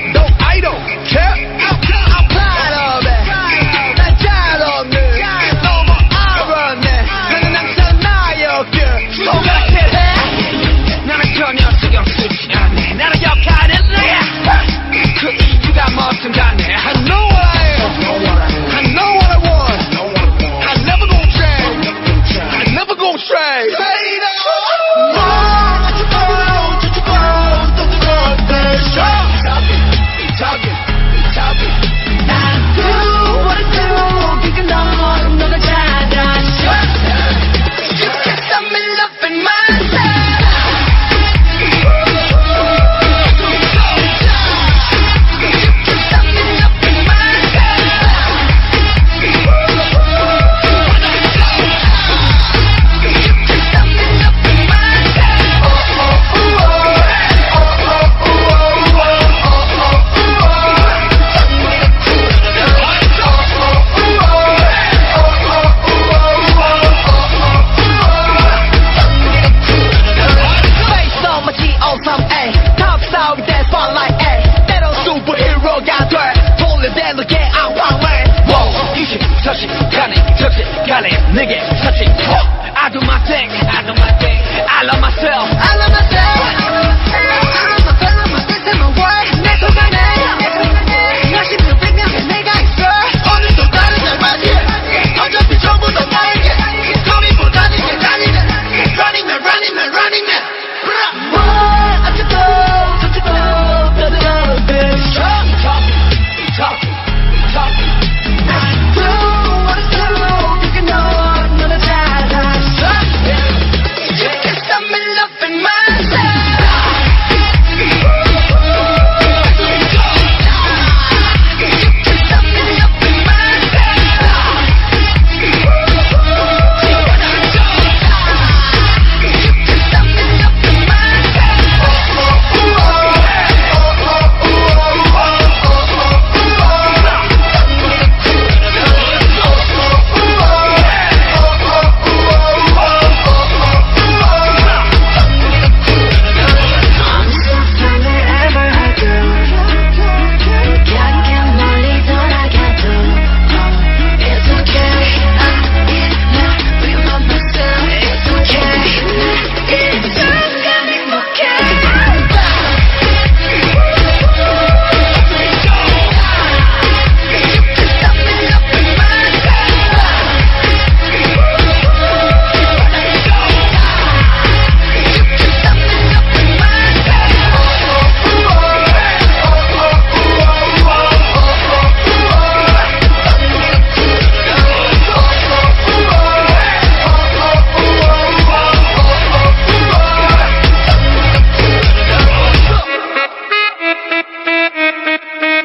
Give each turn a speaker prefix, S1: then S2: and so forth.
S1: don't